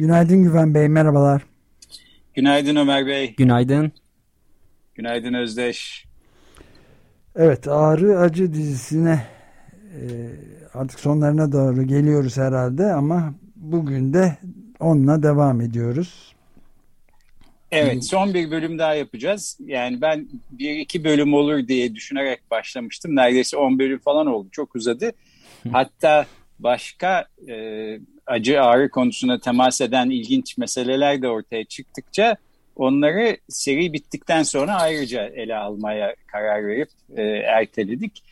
Günaydın Güven Bey, merhabalar. Günaydın Ömer Bey. Günaydın. Günaydın Özdeş. Evet, Ağrı Acı dizisine e, artık sonlarına doğru geliyoruz herhalde ama bugün de onunla devam ediyoruz. Evet son bir bölüm daha yapacağız. Yani ben bir iki bölüm olur diye düşünerek başlamıştım. Neredeyse on bölüm falan oldu. Çok uzadı. Hatta başka e, acı ağrı konusuna temas eden ilginç meseleler de ortaya çıktıkça onları seri bittikten sonra ayrıca ele almaya karar verip e, erteledik.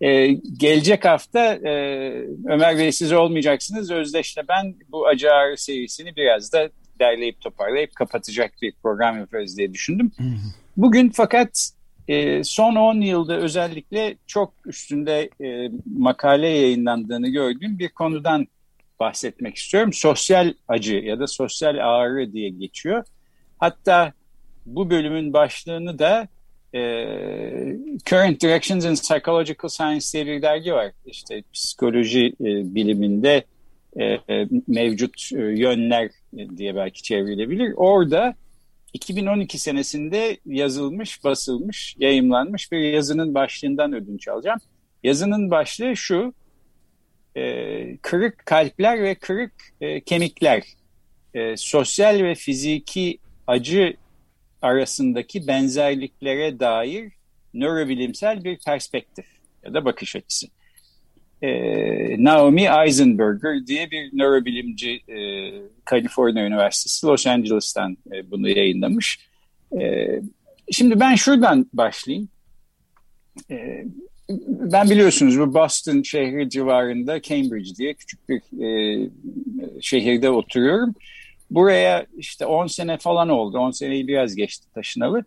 E, gelecek hafta e, Ömer Bey siz olmayacaksınız. Özdeş'le ben bu acı ağrı serisini biraz da derleyip toparlayıp kapatacak bir program yaparız diye düşündüm. Bugün fakat e, son 10 yılda özellikle çok üstünde e, makale yayınlandığını gördüğüm bir konudan bahsetmek istiyorum. Sosyal acı ya da sosyal ağrı diye geçiyor. Hatta bu bölümün başlığını da e, Current Directions in Psychological Science diye bir dergi var. İşte psikoloji e, biliminde e, e, mevcut e, yönler diye belki çevrilebilir. Orada 2012 senesinde yazılmış, basılmış, yayımlanmış bir yazının başlığından ödünç alacağım. Yazının başlığı şu, e, kırık kalpler ve kırık e, kemikler, e, sosyal ve fiziki acı arasındaki benzerliklere dair nörobilimsel bir perspektif ya da bakış açısı e, Naomi Eisenberger diye bir nörobilimci e, Kaliforniya Üniversitesi Los Angeles'tan e, bunu yayınlamış. E, şimdi ben şuradan başlayayım. E, ben biliyorsunuz bu Boston şehri civarında Cambridge diye küçük bir e, şehirde oturuyorum. Buraya işte 10 sene falan oldu. 10 seneyi biraz geçti taşınalı.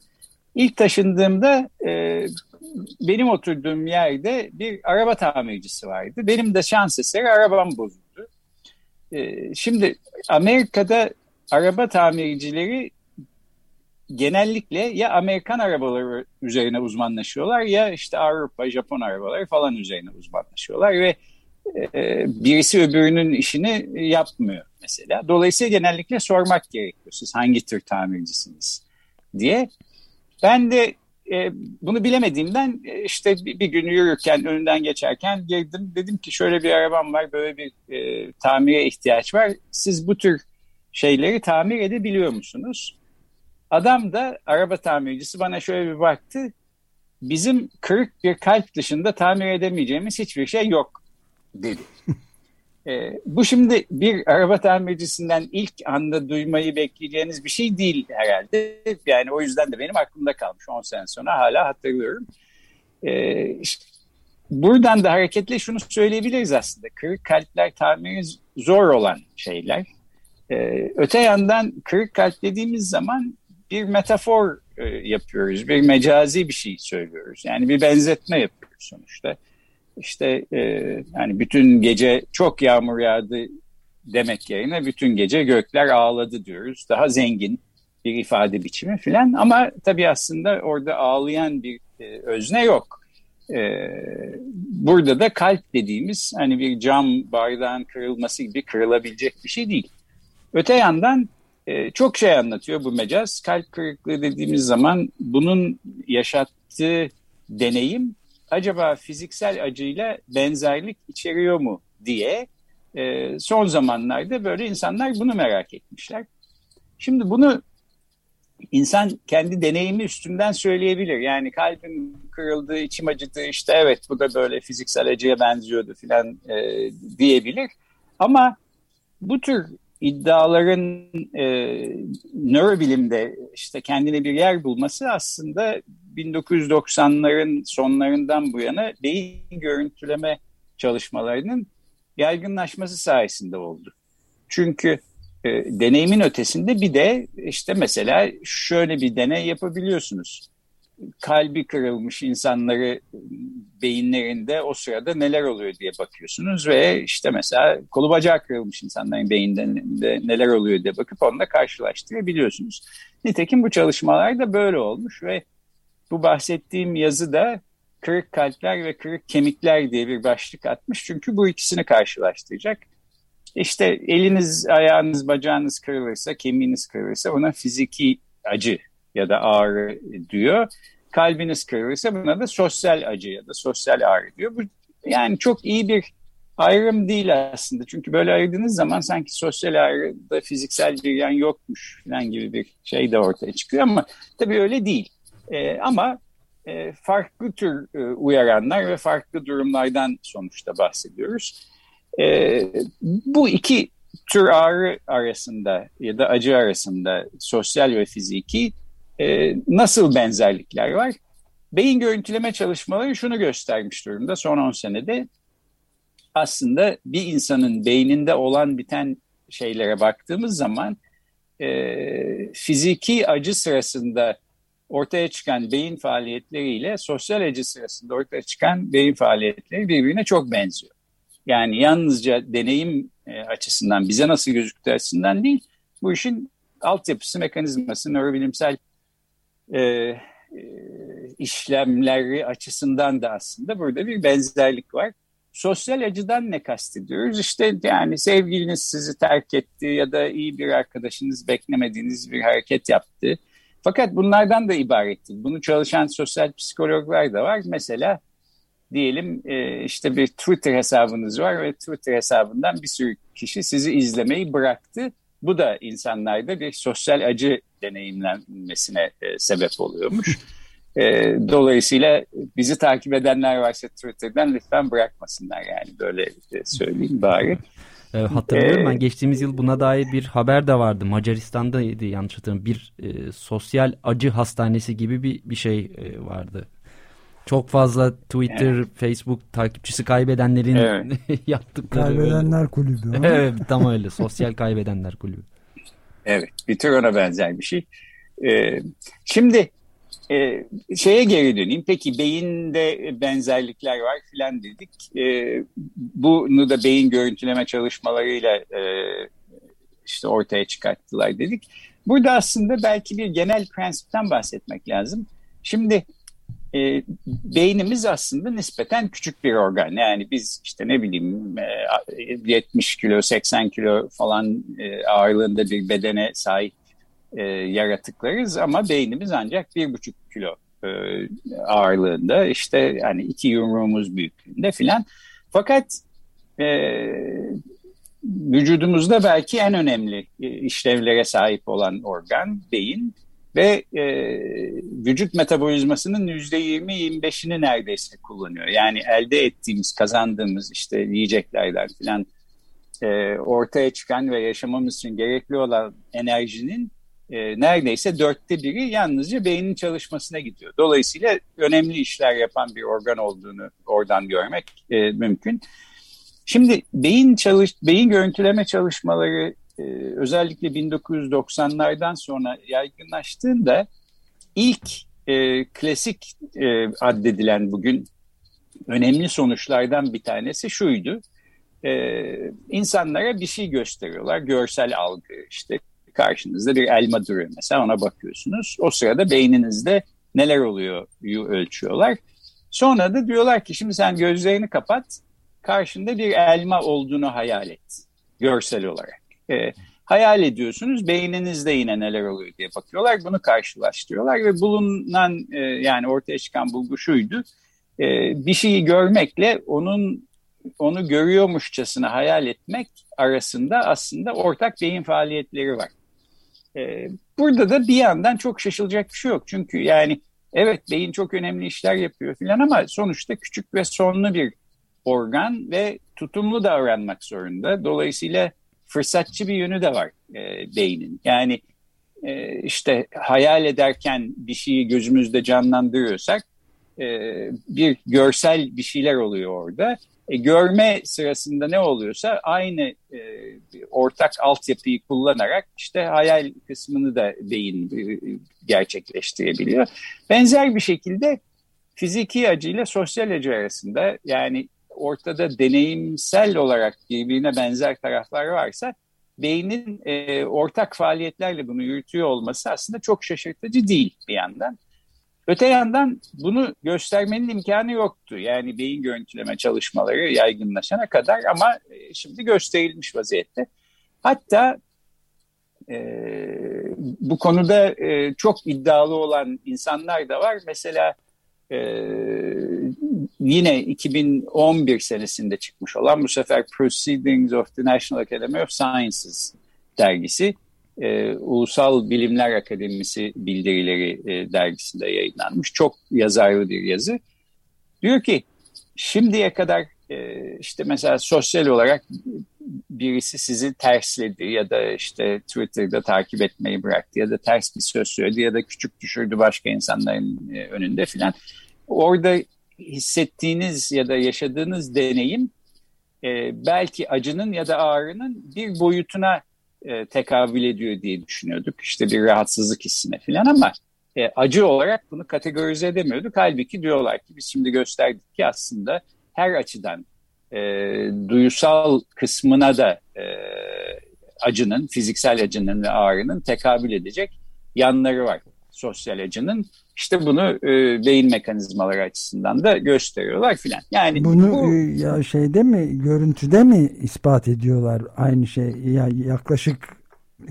İlk taşındığımda e, benim oturduğum yerde bir araba tamircisi vardı. Benim de şans eseri arabam bozuldu. E, şimdi Amerika'da araba tamircileri genellikle ya Amerikan arabaları üzerine uzmanlaşıyorlar ya işte Avrupa, Japon arabaları falan üzerine uzmanlaşıyorlar ve e, birisi öbürünün işini yapmıyor mesela. Dolayısıyla genellikle sormak gerekiyor siz hangi tür tamircisiniz diye. Ben de e, bunu bilemediğimden e, işte bir, bir gün yürürken önünden geçerken girdim. Dedim ki şöyle bir arabam var böyle bir e, tamire ihtiyaç var. Siz bu tür şeyleri tamir edebiliyor musunuz? Adam da araba tamircisi bana şöyle bir baktı. Bizim kırık bir kalp dışında tamir edemeyeceğimiz hiçbir şey yok dedi. E, bu şimdi bir araba tamircisinden ilk anda duymayı bekleyeceğiniz bir şey değil herhalde. Yani o yüzden de benim aklımda kalmış 10 sene sonra hala hatırlıyorum. E, işte, buradan da hareketle şunu söyleyebiliriz aslında. Kırık kalpler tamiri zor olan şeyler. E, öte yandan kırık kalp dediğimiz zaman bir metafor e, yapıyoruz. Bir mecazi bir şey söylüyoruz. Yani bir benzetme yapıyoruz sonuçta işte e, yani bütün gece çok yağmur yağdı demek yerine bütün gece gökler ağladı diyoruz. Daha zengin bir ifade biçimi filan ama tabii aslında orada ağlayan bir e, özne yok. E, burada da kalp dediğimiz hani bir cam bardağın kırılması gibi kırılabilecek bir şey değil. Öte yandan e, çok şey anlatıyor bu mecaz. Kalp kırıklığı dediğimiz zaman bunun yaşattığı deneyim acaba fiziksel acıyla benzerlik içeriyor mu diye e, son zamanlarda böyle insanlar bunu merak etmişler. Şimdi bunu insan kendi deneyimi üstünden söyleyebilir. Yani kalbim kırıldı, içim acıdı, işte evet bu da böyle fiziksel acıya benziyordu filan e, diyebilir. Ama bu tür iddiaların e, nörobilimde işte kendine bir yer bulması aslında 1990'ların sonlarından bu yana beyin görüntüleme çalışmalarının yaygınlaşması sayesinde oldu. Çünkü e, deneyimin ötesinde bir de işte mesela şöyle bir deney yapabiliyorsunuz. Kalbi kırılmış insanları beyinlerinde o sırada neler oluyor diye bakıyorsunuz ve işte mesela kolu bacağı kırılmış insanların beyinlerinde neler oluyor diye bakıp onunla karşılaştırabiliyorsunuz. Nitekim bu çalışmalar da böyle olmuş ve bu bahsettiğim yazı da kırık kalpler ve kırık kemikler diye bir başlık atmış. Çünkü bu ikisini karşılaştıracak. İşte eliniz, ayağınız, bacağınız kırılırsa, kemiğiniz kırılırsa buna fiziki acı ya da ağrı diyor. Kalbiniz kırılırsa buna da sosyal acı ya da sosyal ağrı diyor. Bu yani çok iyi bir ayrım değil aslında. Çünkü böyle ayırdığınız zaman sanki sosyal ağrıda fiziksel bir yan yokmuş falan gibi bir şey de ortaya çıkıyor ama tabii öyle değil. Ee, ama e, farklı tür e, uyaranlar ve farklı durumlardan sonuçta bahsediyoruz. E, bu iki tür ağrı arasında ya da acı arasında sosyal ve fiziki e, nasıl benzerlikler var? Beyin görüntüleme çalışmaları şunu göstermiş durumda son 10 senede. Aslında bir insanın beyninde olan biten şeylere baktığımız zaman e, fiziki acı sırasında ortaya çıkan beyin faaliyetleriyle sosyal acı sırasında ortaya çıkan beyin faaliyetleri birbirine çok benziyor. Yani yalnızca deneyim e, açısından bize nasıl gözüktüğü açısından değil, bu işin altyapısı, mekanizması, nörobilimsel e, e, işlemleri açısından da aslında burada bir benzerlik var. Sosyal acıdan ne kastediyoruz? İşte yani sevgiliniz sizi terk etti ya da iyi bir arkadaşınız beklemediğiniz bir hareket yaptı fakat bunlardan da ibaret değil. Bunu çalışan sosyal psikologlar da var. Mesela diyelim e, işte bir Twitter hesabınız var ve Twitter hesabından bir sürü kişi sizi izlemeyi bıraktı. Bu da insanlarda bir sosyal acı deneyimlenmesine e, sebep oluyormuş. E, dolayısıyla bizi takip edenler varsa Twitter'dan lütfen bırakmasınlar yani böyle söyleyeyim bari. E, hatırlıyorum ee, ben geçtiğimiz yıl buna dair bir haber de vardı. Macaristan'daydı yanlış hatırlamıyorum. Bir e, sosyal acı hastanesi gibi bir, bir şey e, vardı. Çok fazla Twitter, evet. Facebook takipçisi kaybedenlerin evet. yaptıkları. Kaybedenler öyle. kulübü. evet tam öyle. Sosyal kaybedenler kulübü. Evet bir tür ona benzer bir şey. Ee, şimdi e, şeye geri döneyim. Peki beyinde benzerlikler var filan dedik. E, bunu da beyin görüntüleme çalışmalarıyla e, işte ortaya çıkarttılar dedik. Burada aslında belki bir genel prensipten bahsetmek lazım. Şimdi e, beynimiz aslında nispeten küçük bir organ. Yani biz işte ne bileyim e, 70 kilo, 80 kilo falan e, ağırlığında bir bedene sahip e, yaratıklarız ama beynimiz ancak bir buçuk kilo e, ağırlığında işte yani iki yumruğumuz büyüklüğünde filan. Fakat e, vücudumuzda belki en önemli e, işlevlere sahip olan organ beyin ve e, vücut metabolizmasının yüzde yirmi yirmi beşini neredeyse kullanıyor. Yani elde ettiğimiz, kazandığımız işte yiyeceklerden filan e, ortaya çıkan ve yaşamamız için gerekli olan enerjinin e, neredeyse dörtte biri yalnızca beynin çalışmasına gidiyor. Dolayısıyla önemli işler yapan bir organ olduğunu oradan görmek e, mümkün. Şimdi beyin çalış, beyin görüntüleme çalışmaları e, özellikle 1990'lardan sonra yaygınlaştığında ilk e, klasik e, addedilen bugün önemli sonuçlardan bir tanesi şuydu. E, insanlara bir şey gösteriyorlar, görsel algı, işte karşınızda bir elma duruyor mesela ona bakıyorsunuz. O sırada beyninizde neler oluyor ölçüyorlar. Sonra da diyorlar ki şimdi sen gözlerini kapat karşında bir elma olduğunu hayal et görsel olarak. E, hayal ediyorsunuz beyninizde yine neler oluyor diye bakıyorlar bunu karşılaştırıyorlar ve bulunan e, yani ortaya çıkan bulgu şuydu e, bir şeyi görmekle onun onu görüyormuşçasına hayal etmek arasında aslında ortak beyin faaliyetleri var. Ee, burada da bir yandan çok şaşılacak bir şey yok. Çünkü yani evet beyin çok önemli işler yapıyor filan ama sonuçta küçük ve sonlu bir organ ve tutumlu davranmak zorunda. Dolayısıyla fırsatçı bir yönü de var e, beynin. Yani e, işte hayal ederken bir şeyi gözümüzde canlandırıyorsak e, bir görsel bir şeyler oluyor orada. E, görme sırasında ne oluyorsa aynı e, ortak altyapıyı kullanarak işte hayal kısmını da beyin e, gerçekleştirebiliyor. Benzer bir şekilde fiziki acıyla sosyal acı arasında yani ortada deneyimsel olarak birbirine benzer taraflar varsa beynin e, ortak faaliyetlerle bunu yürütüyor olması aslında çok şaşırtıcı değil bir yandan. Öte yandan bunu göstermenin imkanı yoktu. Yani beyin görüntüleme çalışmaları yaygınlaşana kadar ama e, şimdi gösterilmiş vaziyette. Hatta e, bu konuda e, çok iddialı olan insanlar da var. Mesela e, yine 2011 senesinde çıkmış olan bu sefer Proceedings of the National Academy of Sciences dergisi e, Ulusal Bilimler Akademisi bildirileri e, dergisinde yayınlanmış. Çok yazarlı bir yazı. Diyor ki şimdiye kadar e, işte mesela sosyal olarak birisi sizi tersledi ya da işte Twitter'da takip etmeyi bıraktı ya da ters bir söz söyledi ya da küçük düşürdü başka insanların e, önünde filan. Orada hissettiğiniz ya da yaşadığınız deneyim e, belki acının ya da ağrının bir boyutuna e, tekabül ediyor diye düşünüyorduk. İşte bir rahatsızlık hissine falan ama e, acı olarak bunu kategorize edemiyorduk. Halbuki diyorlar ki biz şimdi gösterdik ki aslında her açıdan e, duyusal kısmına da e, acının, fiziksel acının ve ağrının tekabül edecek yanları var sosyal acının. İşte bunu e, beyin mekanizmaları açısından da gösteriyorlar filan. Yani bunu bu, e, ya şeyde mi görüntüde mi ispat ediyorlar aynı şey ya yaklaşık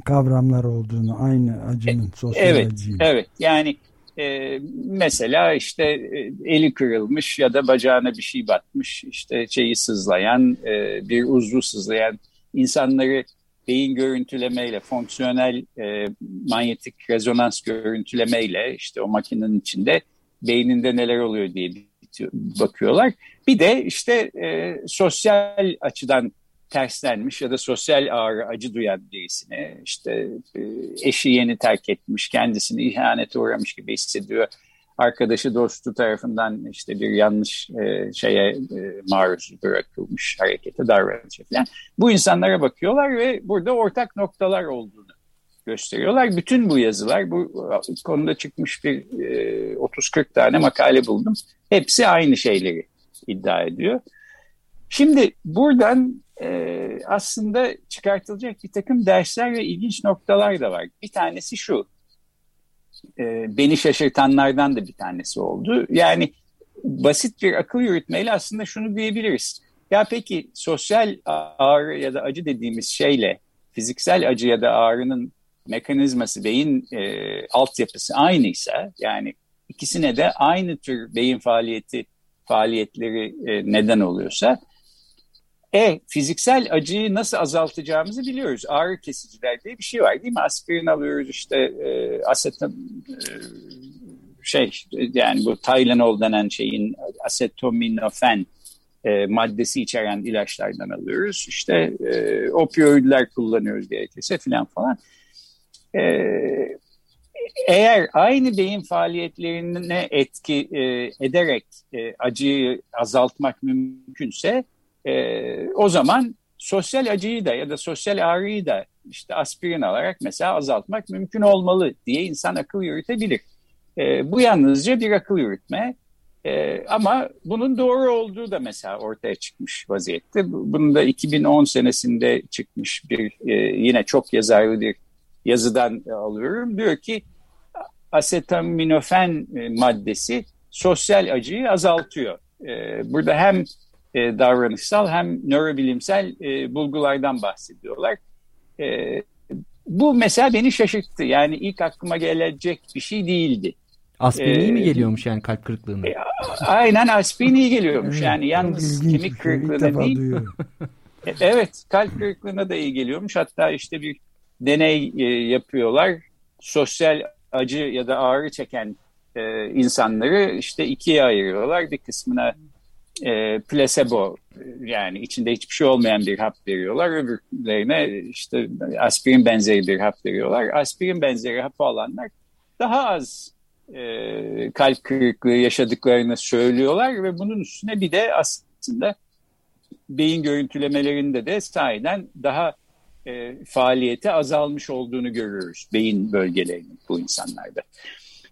kavramlar olduğunu aynı acının sosyal evet, acıyı. Evet yani e, mesela işte e, eli kırılmış ya da bacağına bir şey batmış işte şeyi sızlayan e, bir uzvu sızlayan insanları beyin görüntülemeyle, fonksiyonel e, manyetik rezonans görüntülemeyle işte o makinenin içinde beyninde neler oluyor diye bakıyorlar. Bir de işte e, sosyal açıdan terslenmiş ya da sosyal ağrı, acı duyan birisine işte e, eşi yeni terk etmiş, kendisini ihanete uğramış gibi hissediyor arkadaşı dostu tarafından işte bir yanlış e, şeye e, maruz bırakılmış harekete davranışa falan. Bu insanlara bakıyorlar ve burada ortak noktalar olduğunu gösteriyorlar. Bütün bu yazılar bu konuda çıkmış bir e, 30-40 tane makale buldum. Hepsi aynı şeyleri iddia ediyor. Şimdi buradan e, aslında çıkartılacak bir takım dersler ve ilginç noktalar da var. Bir tanesi şu e, beni şaşırtanlardan da bir tanesi oldu. Yani basit bir akıl yürütmeyle aslında şunu diyebiliriz. Ya peki sosyal ağrı ya da acı dediğimiz şeyle fiziksel acı ya da ağrının mekanizması, beyin e, altyapısı aynıysa yani ikisine de aynı tür beyin faaliyeti faaliyetleri e, neden oluyorsa e fiziksel acıyı nasıl azaltacağımızı biliyoruz. Ağrı kesiciler diye bir şey var değil mi? Aspirin alıyoruz işte e, aseton e, şey yani bu Tylenol denen şeyin asetominofen e, maddesi içeren ilaçlardan alıyoruz. İşte e, opioidler kullanıyoruz gerekirse filan falan. E, eğer aynı beyin faaliyetlerine etki e, ederek e, acıyı azaltmak mümkünse e, o zaman sosyal acıyı da ya da sosyal ağrıyı da işte aspirin alarak mesela azaltmak mümkün olmalı diye insan akıl yürütebilir. E, bu yalnızca bir akıl yürütme. E, ama bunun doğru olduğu da mesela ortaya çıkmış vaziyette. Bunu da 2010 senesinde çıkmış bir e, yine çok yazarlı bir yazıdan alıyorum. Diyor ki asetaminofen e, maddesi sosyal acıyı azaltıyor. E, burada hem e, davranışsal hem nörobilimsel e, bulgulardan bahsediyorlar. E, bu mesela beni şaşırttı. Yani ilk aklıma gelecek bir şey değildi. Aspirin iyi mi geliyormuş yani kalp kırıklığına? E, aynen aspirin iyi geliyormuş. Yani yalnız kemik şey. kırıklığına değil. E, evet kalp kırıklığına da iyi geliyormuş. Hatta işte bir deney e, yapıyorlar. Sosyal acı ya da ağrı çeken e, insanları işte ikiye ayırıyorlar. Bir kısmına e, placebo yani içinde hiçbir şey olmayan bir hap veriyorlar. Öbürlerine işte aspirin benzeri bir hap veriyorlar. Aspirin benzeri hapı alanlar daha az e, kalp kırıklığı yaşadıklarını söylüyorlar ve bunun üstüne bir de aslında beyin görüntülemelerinde de sahiden daha e, faaliyeti azalmış olduğunu görüyoruz beyin bölgelerinin bu insanlarda.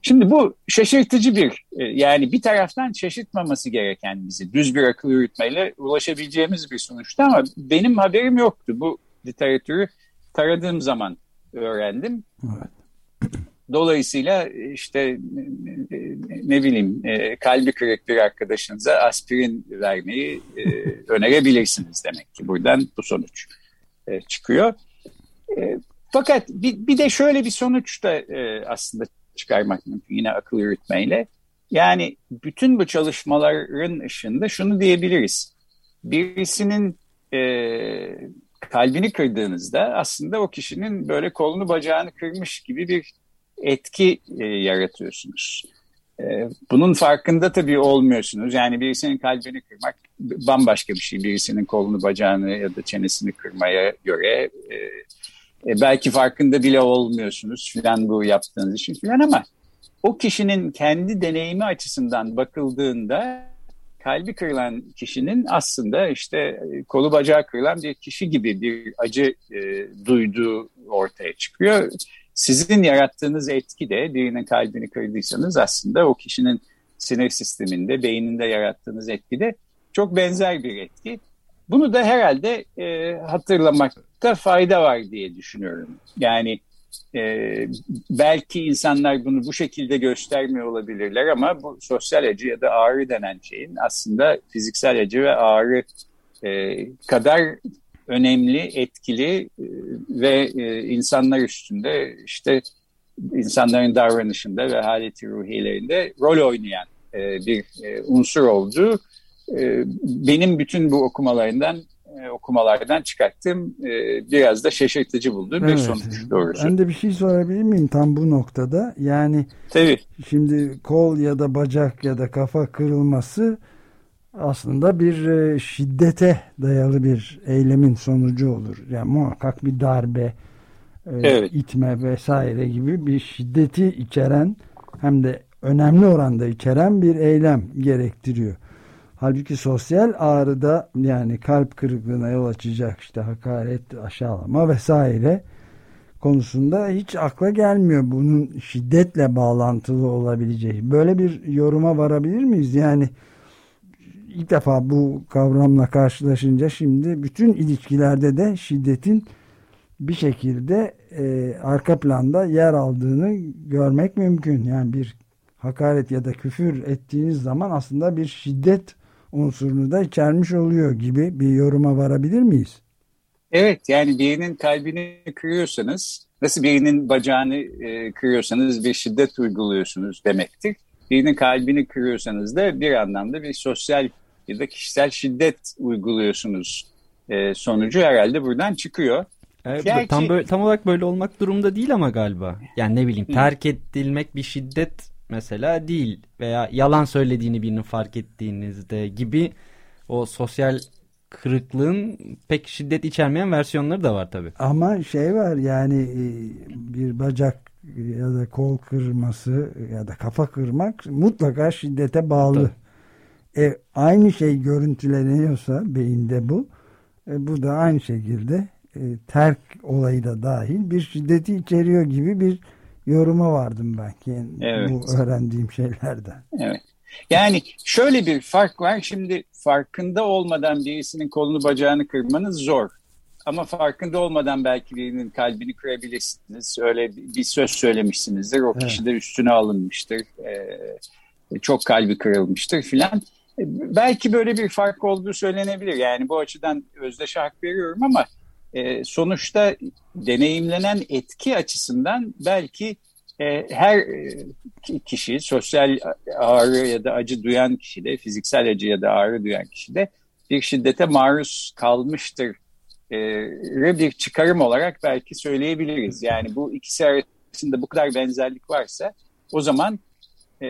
Şimdi bu şaşırtıcı bir e, yani bir taraftan şaşırtmaması gereken bizi düz bir akıl yürütmeyle ulaşabileceğimiz bir sonuçta ama benim haberim yoktu. Bu literatürü taradığım zaman öğrendim. Evet. Dolayısıyla işte ne bileyim e, kalbi kırık bir arkadaşınıza aspirin vermeyi e, önerebilirsiniz demek ki buradan bu sonuç e, çıkıyor. Fakat bir, bir de şöyle bir sonuç da aslında çıkarmak mümkün yine akıl yürütmeyle. Yani bütün bu çalışmaların ışığında şunu diyebiliriz. Birisinin e, kalbini kırdığınızda aslında o kişinin böyle kolunu bacağını kırmış gibi bir etki e, yaratıyorsunuz. E, bunun farkında tabii olmuyorsunuz. Yani birisinin kalbini kırmak bambaşka bir şey. Birisinin kolunu, bacağını ya da çenesini kırmaya göre e, e, belki farkında bile olmuyorsunuz filan bu yaptığınız için filan ama o kişinin kendi deneyimi açısından bakıldığında kalbi kırılan kişinin aslında işte e, kolu bacağı kırılan bir kişi gibi bir acı e, duyduğu ortaya çıkıyor sizin yarattığınız etki de birinin kalbini kırdıysanız aslında o kişinin sinir sisteminde, beyninde yarattığınız etki de çok benzer bir etki. Bunu da herhalde e, hatırlamakta fayda var diye düşünüyorum. Yani e, belki insanlar bunu bu şekilde göstermiyor olabilirler ama bu sosyal acı ya da ağrı denen şeyin aslında fiziksel acı ve ağrı e, kadar önemli, etkili e, ve e, insanlar üstünde işte insanların davranışında ve haleti ruhiyelerinde rol oynayan e, bir unsur olduğu benim bütün bu okumalarından okumalardan çıkarttığım biraz da şaşırtıcı bulduğum evet. bir sonuç doğrusu. Ben de bir şey sorabilir miyim tam bu noktada? Yani Tabii. şimdi kol ya da bacak ya da kafa kırılması aslında bir e, şiddete dayalı bir eylemin sonucu olur. Yani muhakkak bir darbe, e, evet. itme vesaire gibi bir şiddeti içeren hem de önemli oranda içeren bir eylem gerektiriyor. Halbuki sosyal ağrıda yani kalp kırıklığına yol açacak işte hakaret, aşağılama vesaire konusunda hiç akla gelmiyor bunun şiddetle bağlantılı olabileceği. Böyle bir yoruma varabilir miyiz? Yani ilk defa bu kavramla karşılaşınca şimdi bütün ilişkilerde de şiddetin bir şekilde e, arka planda yer aldığını görmek mümkün. Yani bir hakaret ya da küfür ettiğiniz zaman aslında bir şiddet unsurunu da içermiş oluyor gibi bir yoruma varabilir miyiz? Evet yani birinin kalbini kırıyorsanız nasıl birinin bacağını e, kırıyorsanız bir şiddet uyguluyorsunuz demektir. Birinin kalbini kırıyorsanız da bir anlamda bir sosyal ya da kişisel şiddet uyguluyorsunuz e, sonucu herhalde buradan çıkıyor. Evet, Gerçi... tam böyle tam olarak böyle olmak durumda değil ama galiba. Yani ne bileyim terk edilmek bir şiddet mesela değil veya yalan söylediğini birinin fark ettiğinizde gibi o sosyal kırıklığın pek şiddet içermeyen versiyonları da var tabi. Ama şey var yani e, bir bacak ya da kol kırması ya da kafa kırmak mutlaka şiddete bağlı. Tabii. E, aynı şey görüntüleniyorsa beyinde bu. E, bu da aynı şekilde e, terk olayı da dahil bir şiddeti içeriyor gibi bir yoruma vardım ben evet. bu öğrendiğim şeylerden. Evet. Yani şöyle bir fark var. Şimdi farkında olmadan birisinin kolunu bacağını kırmanız zor. Ama farkında olmadan belki birinin kalbini kırabilirsiniz. Öyle bir söz söylemişsinizdir. O kişi evet. de üstüne alınmıştır. Ee, çok kalbi kırılmıştır filan. Belki böyle bir fark olduğu söylenebilir. Yani bu açıdan özdeş hak veriyorum ama e, sonuçta deneyimlenen etki açısından belki e, her e, kişi, sosyal ağrı ya da acı duyan kişi de, fiziksel acı ya da ağrı duyan kişi de bir şiddete maruz kalmıştır e, bir çıkarım olarak belki söyleyebiliriz. Yani bu ikisi arasında bu kadar benzerlik varsa o zaman e,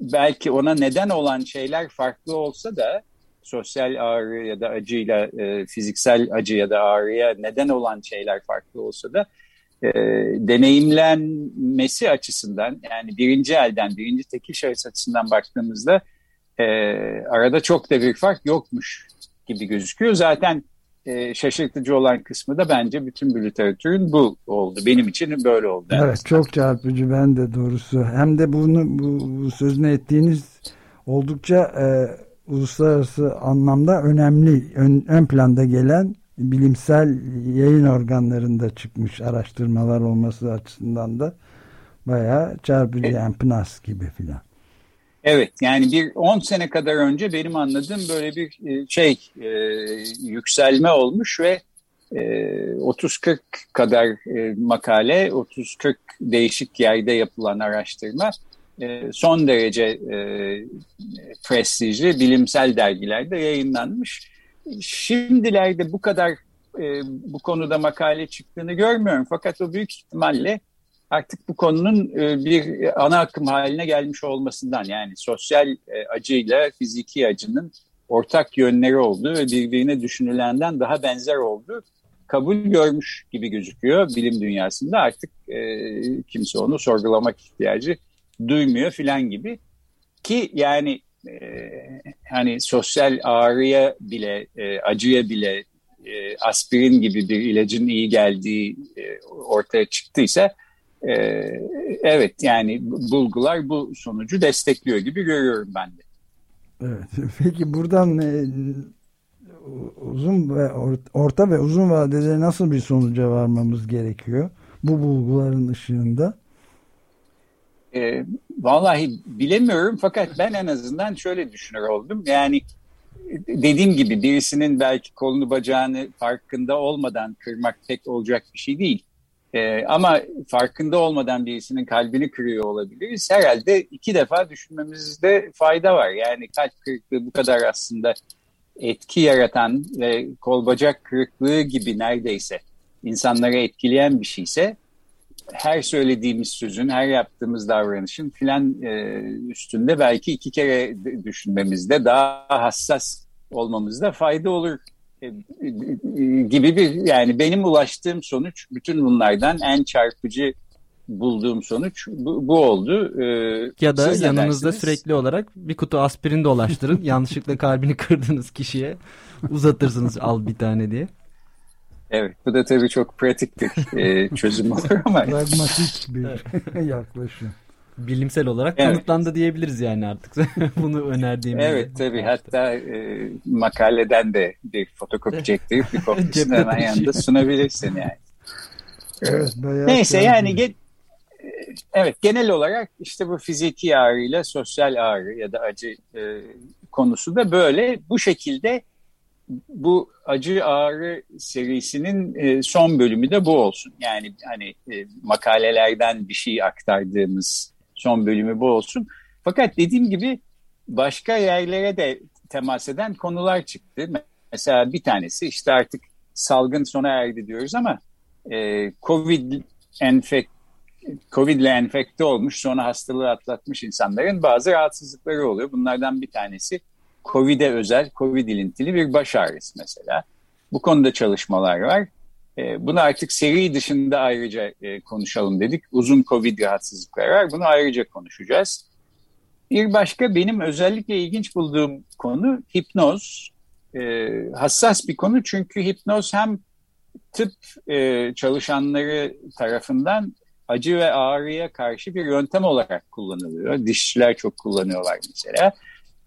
belki ona neden olan şeyler farklı olsa da sosyal ağrı ya da acıyla e, fiziksel acı ya da ağrıya neden olan şeyler farklı olsa da e, deneyimlenmesi açısından yani birinci elden birinci tekil şahıs açısından baktığımızda e, arada çok da bir fark yokmuş gibi gözüküyor. Zaten e, şaşırtıcı olan kısmı da bence bütün bir literatürün bu oldu. Benim için böyle oldu. Evet çok çarpıcı ben de doğrusu. Hem de bunu bu, bu sözünü ettiğiniz oldukça e, uluslararası anlamda önemli ön, ön planda gelen bilimsel yayın organlarında çıkmış araştırmalar olması açısından da bayağı çarpıcı yani PNAS gibi filan. Evet yani bir 10 sene kadar önce benim anladığım böyle bir e, şey e, yükselme olmuş ve e, 30-40 kadar e, makale, 30-40 değişik yerde yapılan araştırma son derece e, prestijli bilimsel dergilerde yayınlanmış. Şimdilerde bu kadar e, bu konuda makale çıktığını görmüyorum fakat o büyük ihtimalle artık bu konunun e, bir ana akım haline gelmiş olmasından yani sosyal e, acıyla fiziki acının ortak yönleri olduğu ve birbirine düşünülenden daha benzer olduğu kabul görmüş gibi gözüküyor bilim dünyasında. Artık e, kimse onu sorgulamak ihtiyacı duymuyor filan gibi ki yani e, hani sosyal ağrıya bile e, acıya bile e, aspirin gibi bir ilacın iyi geldiği e, ortaya çıktıysa e, evet yani bulgular bu sonucu destekliyor gibi görüyorum ben de. Evet. Peki buradan e, uzun ve orta ve uzun vadede nasıl bir sonuca varmamız gerekiyor? Bu bulguların ışığında. E, vallahi bilemiyorum fakat ben en azından şöyle düşünür oldum. Yani dediğim gibi birisinin belki kolunu bacağını farkında olmadan kırmak pek olacak bir şey değil. Ee, ama farkında olmadan birisinin kalbini kırıyor olabiliriz. Herhalde iki defa düşünmemizde fayda var. Yani kalp kırıklığı bu kadar aslında etki yaratan ve kol bacak kırıklığı gibi neredeyse insanları etkileyen bir şeyse her söylediğimiz sözün, her yaptığımız davranışın filan e, üstünde belki iki kere düşünmemizde daha hassas Evet bu da tabii çok pratik bir e, çözüm olur ama. Pragmatik bir yaklaşım bilimsel olarak evet. kanıtlandı diyebiliriz yani artık bunu önerdiğimiz. Evet tabii hatta e, makaleden de bir fotokopi çektirip bir kopyasını hemen yanında sunabilirsin yani. Evet, Neyse yani ge evet genel olarak işte bu fiziki ağrıyla sosyal ağrı ya da acı e, konusu da böyle bu şekilde bu acı ağrı serisinin e, son bölümü de bu olsun. Yani hani e, makalelerden bir şey aktardığımız son bölümü bu olsun. Fakat dediğim gibi başka yerlere de temas eden konular çıktı. Mesela bir tanesi işte artık salgın sona erdi diyoruz ama e, Covid enfek Covid enfekte olmuş sonra hastalığı atlatmış insanların bazı rahatsızlıkları oluyor. Bunlardan bir tanesi Covid'e özel, Covid ilintili bir baş ağrısı mesela. Bu konuda çalışmalar var. E, bunu artık seri dışında ayrıca e, konuşalım dedik. Uzun Covid rahatsızlıkları var. Bunu ayrıca konuşacağız. Bir başka benim özellikle ilginç bulduğum konu hipnoz. E, hassas bir konu çünkü hipnoz hem tıp e, çalışanları tarafından acı ve ağrıya karşı bir yöntem olarak kullanılıyor. Dişçiler çok kullanıyorlar mesela.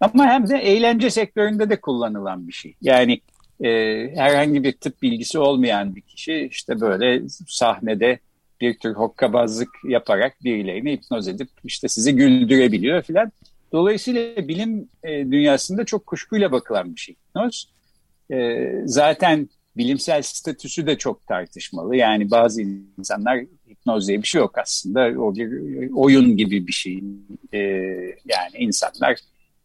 Ama hem de eğlence sektöründe de kullanılan bir şey. Yani e, herhangi bir tıp bilgisi olmayan bir kişi işte böyle sahnede bir tür hokkabazlık yaparak birilerini hipnoz edip işte sizi güldürebiliyor filan. Dolayısıyla bilim e, dünyasında çok kuşkuyla bakılan bir şey hipnoz. E, zaten bilimsel statüsü de çok tartışmalı. Yani bazı insanlar hipnoz diye bir şey yok aslında. O bir oyun gibi bir şey. E, yani insanlar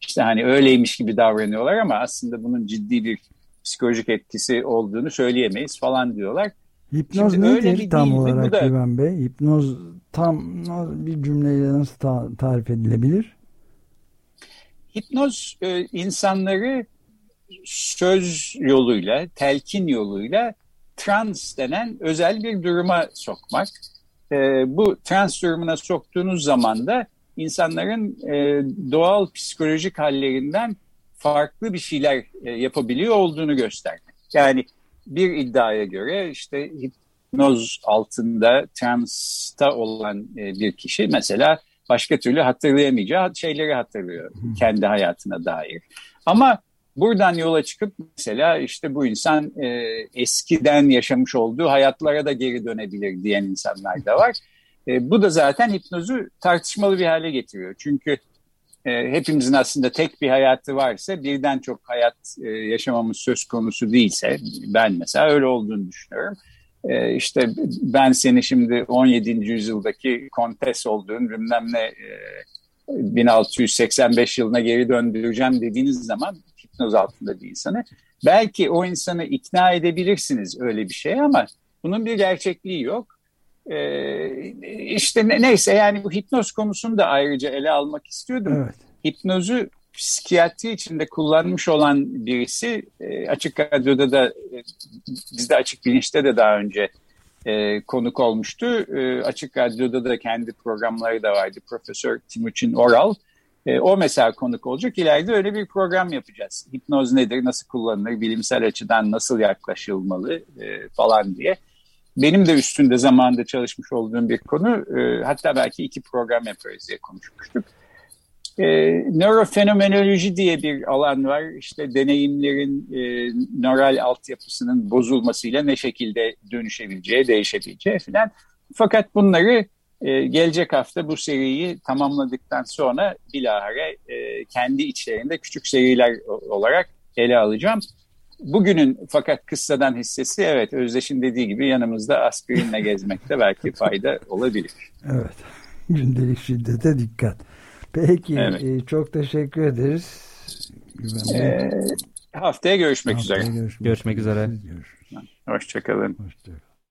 işte hani öyleymiş gibi davranıyorlar ama aslında bunun ciddi bir psikolojik etkisi olduğunu söyleyemeyiz falan diyorlar. Hipnoz Şimdi nedir öyle tam olarak da, Güven Bey? Hipnoz tam bir cümleyle nasıl ta tarif edilebilir? Hipnoz e, insanları söz yoluyla, telkin yoluyla trans denen özel bir duruma sokmak. E, bu trans durumuna soktuğunuz zaman da insanların e, doğal psikolojik hallerinden farklı bir şeyler e, yapabiliyor olduğunu göstermek. Yani bir iddiaya göre işte hipnoz altında transta olan e, bir kişi mesela başka türlü hatırlayamayacağı şeyleri hatırlıyor kendi hayatına dair. Ama buradan yola çıkıp mesela işte bu insan e, eskiden yaşamış olduğu hayatlara da geri dönebilir diyen insanlar da var. E, bu da zaten hipnozu tartışmalı bir hale getiriyor. Çünkü e, hepimizin aslında tek bir hayatı varsa birden çok hayat e, yaşamamız söz konusu değilse ben mesela öyle olduğunu düşünüyorum. E, işte ben seni şimdi 17. yüzyıldaki kontes olduğun bilmem ne e, 1685 yılına geri döndüreceğim dediğiniz zaman hipnoz altında bir insanı belki o insanı ikna edebilirsiniz öyle bir şey ama bunun bir gerçekliği yok. Ee, işte neyse yani bu hipnoz konusunu da ayrıca ele almak istiyordum. Evet. Hipnozu psikiyatri içinde kullanmış olan birisi e, Açık Radyo'da da e, bizde Açık Bilinç'te de daha önce e, konuk olmuştu. E, Açık Radyo'da da kendi programları da vardı. Profesör Timuçin Oral. E, o mesela konuk olacak. İleride öyle bir program yapacağız. Hipnoz nedir, nasıl kullanılır, bilimsel açıdan nasıl yaklaşılmalı e, falan diye. Benim de üstünde zamanında çalışmış olduğum bir konu. E, hatta belki iki program yaparız diye konuşmuştuk. E, nörofenomenoloji diye bir alan var. İşte deneyimlerin e, nöral altyapısının bozulmasıyla ne şekilde dönüşebileceği, değişebileceği falan. Fakat bunları e, gelecek hafta bu seriyi tamamladıktan sonra bilahare e, kendi içlerinde küçük seriler olarak ele alacağım. Bugünün fakat kıssadan hissesi evet Özdeş'in dediği gibi yanımızda aspirinle gezmekte belki fayda olabilir. Evet. Gündelik şiddete dikkat. Peki evet. e, çok teşekkür ederiz. Ee, haftaya görüşmek haftaya üzere. Görüşmek, görüşmek üzere. Hoşçakalın. Hoşçakalın.